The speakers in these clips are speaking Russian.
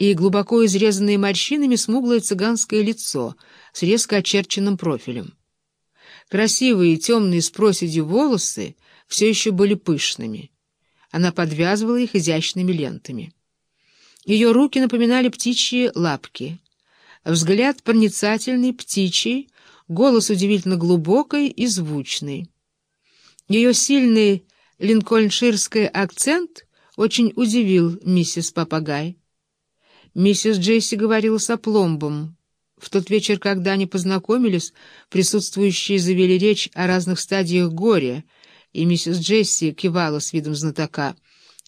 и глубоко изрезанное морщинами смуглое цыганское лицо с резко очерченным профилем. Красивые темные с проседью волосы все еще были пышными. Она подвязывала их изящными лентами. Ее руки напоминали птичьи лапки. Взгляд проницательный, птичий, голос удивительно глубокий и звучный. Ее сильный линкольнширский акцент очень удивил миссис Папагай. Миссис Джесси говорила с опломбом. В тот вечер, когда они познакомились, присутствующие завели речь о разных стадиях горя, и миссис Джесси кивала с видом знатока.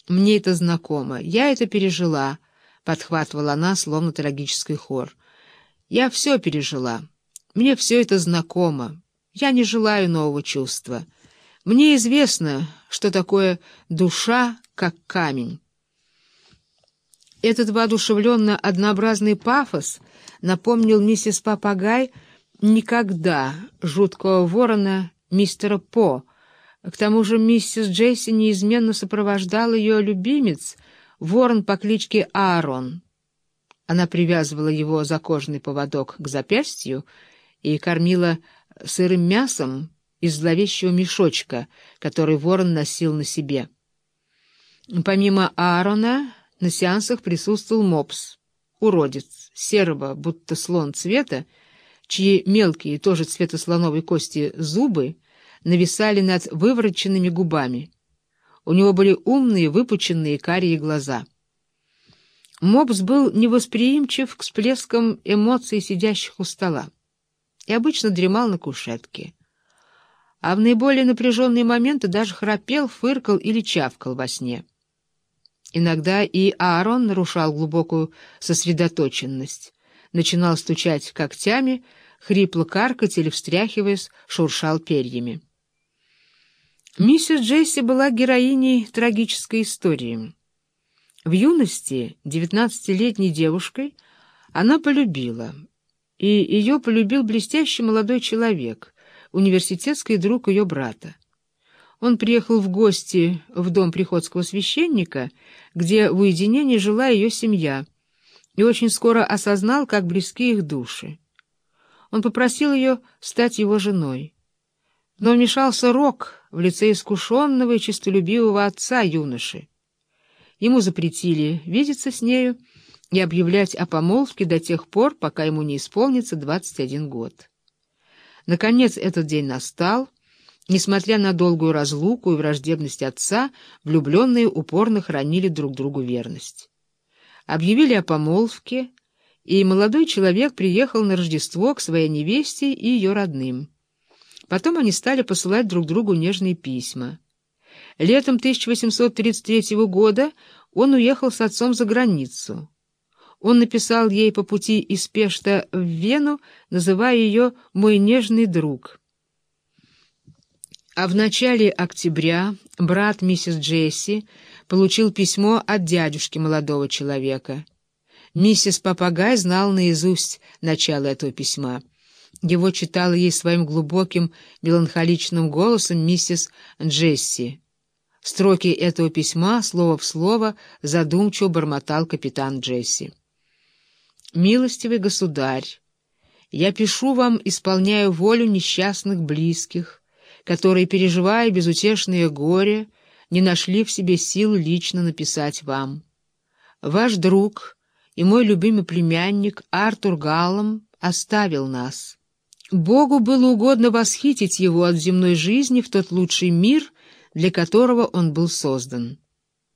«Мне это знакомо. Я это пережила», — подхватывала она, словно трагический хор. «Я все пережила. Мне все это знакомо. Я не желаю нового чувства. Мне известно, что такое душа, как камень». Этот воодушевленно однообразный пафос напомнил миссис Папагай никогда жуткого ворона мистера По. К тому же миссис Джейси неизменно сопровождал ее любимец, ворон по кличке Аарон. Она привязывала его за кожаный поводок к запястью и кормила сырым мясом из зловещего мешочка, который ворон носил на себе. Помимо Аарона... На сеансах присутствовал мопс, уродец, серого, будто слон цвета, чьи мелкие, тоже цвета слоновой кости, зубы нависали над вывороченными губами. У него были умные, выпученные карие глаза. Мопс был невосприимчив к всплескам эмоций сидящих у стола и обычно дремал на кушетке. А в наиболее напряженные моменты даже храпел, фыркал или чавкал во сне. Иногда и Аарон нарушал глубокую сосредоточенность, начинал стучать когтями, хрипло каркать или, встряхиваясь, шуршал перьями. Миссис Джесси была героиней трагической истории. В юности, девятнадцатилетней девушкой, она полюбила, и ее полюбил блестящий молодой человек, университетский друг ее брата. Он приехал в гости в дом приходского священника, где в уединении жила ее семья, и очень скоро осознал, как близки их души. Он попросил ее стать его женой. Но вмешался Рок в лице искушенного и честолюбивого отца юноши. Ему запретили видеться с нею и объявлять о помолвке до тех пор, пока ему не исполнится 21 год. Наконец этот день настал, Несмотря на долгую разлуку и враждебность отца, влюбленные упорно хранили друг другу верность. Объявили о помолвке, и молодой человек приехал на Рождество к своей невесте и ее родным. Потом они стали посылать друг другу нежные письма. Летом 1833 года он уехал с отцом за границу. Он написал ей по пути из Пешта в Вену, называя ее «мой нежный друг». А в начале октября брат миссис Джесси получил письмо от дядюшки молодого человека. Миссис Папагай знал наизусть начало этого письма. Его читала ей своим глубоким меланхоличным голосом миссис Джесси. Строки этого письма, слово в слово, задумчиво бормотал капитан Джесси. «Милостивый государь, я пишу вам, исполняю волю несчастных близких, которые, переживая безутешное горе, не нашли в себе сил лично написать вам. Ваш друг и мой любимый племянник Артур Галлом оставил нас. Богу было угодно восхитить его от земной жизни в тот лучший мир, для которого он был создан.